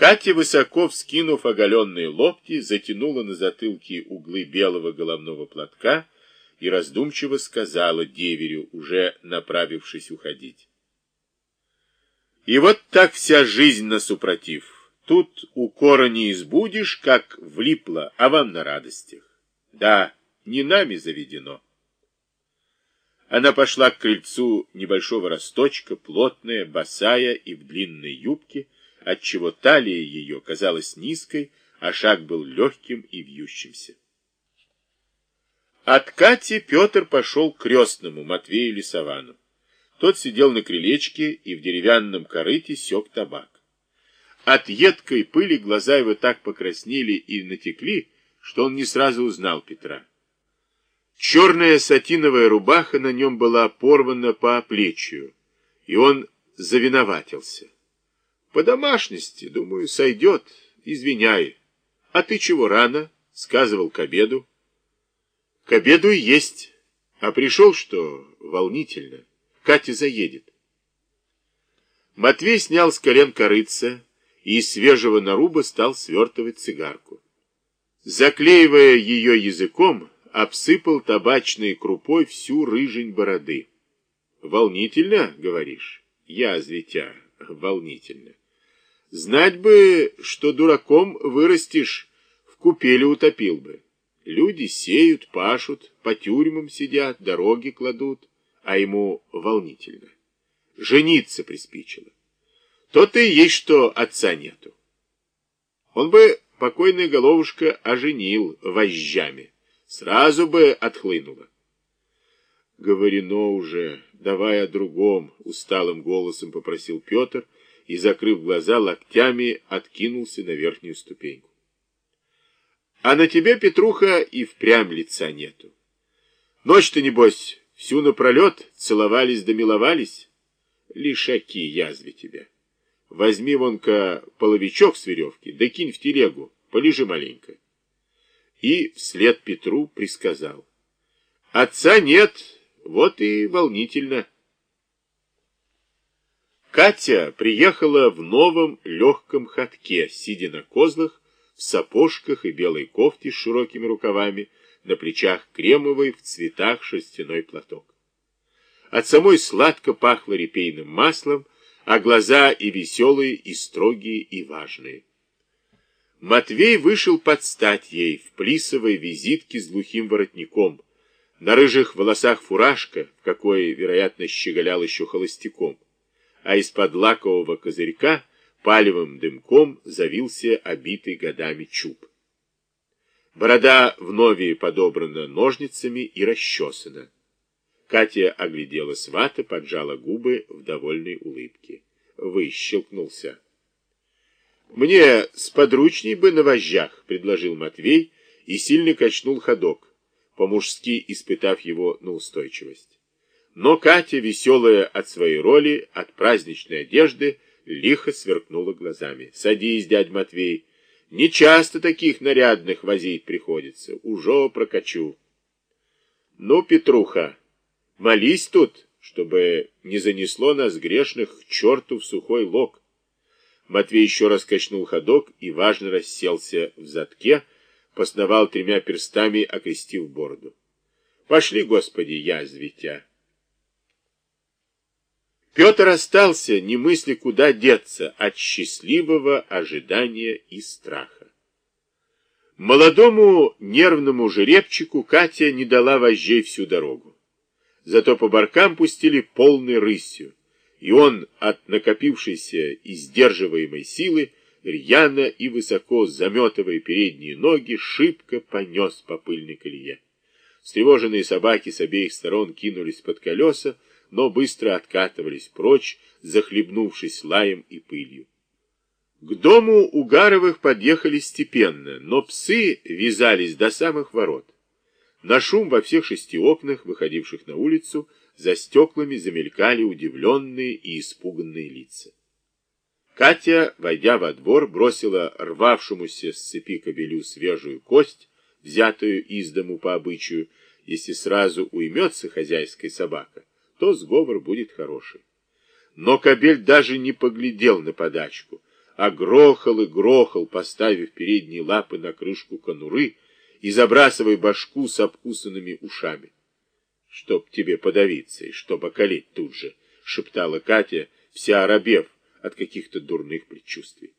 Катя, высоко вскинув оголенные локти, затянула на затылке углы белого головного платка и раздумчиво сказала деверю, уже направившись уходить. И вот так вся жизнь насупротив. Тут укора не избудешь, как влипло, а вам на радостях. Да, не нами заведено. Она пошла к крыльцу небольшого росточка, плотная, босая и в длинной юбке, отчего талия ее казалась низкой, а шаг был легким и вьющимся. От Кати Петр пошел к крестному Матвею Лисовану. Тот сидел на крылечке и в деревянном корыте сёк табак. От едкой пыли глаза его так покраснели и натекли, что он не сразу узнал Петра. Черная сатиновая рубаха на нем была порвана по плечью, и он завиноватился. По домашности, думаю, сойдет, извиняй. А ты чего рано? Сказывал к обеду. К обеду и есть. А пришел, что волнительно. Катя заедет. Матвей снял с колен корыца и из свежего наруба стал свертывать цигарку. Заклеивая ее языком, обсыпал табачной крупой всю рыжень бороды. «Волнительно, говоришь?» «Язвитя, волнительно. Знать бы, что дураком вырастешь, в купеле утопил бы. Люди сеют, пашут, по тюрьмам сидят, дороги кладут, а ему волнительно. Жениться приспичило. То-то и есть, что отца нету. Он бы, покойная головушка, оженил вожжами. Сразу бы отхлынуло. Говорено уже, давай о другом, усталым голосом попросил Петр, и, закрыв глаза, локтями откинулся на верхнюю ступеньку. А на тебе, Петруха, и впрямь лица нету. Ночь-то, небось, всю напролет целовались да миловались? Лишаки язве тебя. Возьми вон-ка половичок с веревки, да кинь в телегу, полежи маленько. И вслед Петру присказал. Отца нет, вот и волнительно. Катя приехала в новом легком ходке, сидя на козлах, в сапожках и белой кофте с широкими рукавами, на плечах кремовый в цветах шерстяной платок. От самой сладко пахло репейным маслом, а глаза и веселые, и строгие, и важные. Матвей вышел под стать ей в плисовой визитке с глухим воротником, на рыжих волосах фуражка, в какой, вероятно, щеголял еще холостяком а из-под лакового козырька палевым дымком завился обитый годами чуб. Борода вновь подобрана ножницами и расчесана. Катя оглядела свата, поджала губы в довольной улыбке. Выщелкнулся. «Мне сподручней бы на вожжах», — предложил Матвей и сильно качнул ходок, по-мужски испытав его на устойчивость. Но Катя, веселая от своей роли, от праздничной одежды, лихо сверкнула глазами. «Садись, дядь Матвей, не часто таких нарядных возить приходится, уже прокачу». «Ну, Петруха, молись тут, чтобы не занесло нас грешных к черту в сухой лог». Матвей еще раз качнул ходок и важно расселся в задке, посновал тремя перстами, окрестив бороду. «Пошли, Господи, язвитя!» Петр остался, не мысли куда деться, от счастливого ожидания и страха. Молодому нервному жеребчику Катя не дала вожжей всю дорогу. Зато по баркам пустили полной рысью, и он от накопившейся и сдерживаемой силы рьяно и высоко заметывая передние ноги, шибко понес по пыльной колее. Встревоженные собаки с обеих сторон кинулись под колеса, но быстро откатывались прочь, захлебнувшись лаем и пылью. К дому Угаровых подъехали степенно, но псы вязались до самых ворот. На шум во всех шести окнах, выходивших на улицу, за стеклами замелькали удивленные и испуганные лица. Катя, войдя во двор, бросила рвавшемуся с цепи кобелю свежую кость, взятую из дому по обычаю, если сразу уймется хозяйская собака, то сговор будет хороший. Но кобель даже не поглядел на подачку, а грохал и грохал, поставив передние лапы на крышку конуры и забрасывая башку с обкусанными ушами. «Чтоб тебе подавиться и чтоб околеть тут же», — шептала Катя, вся оробев от каких-то дурных предчувствий.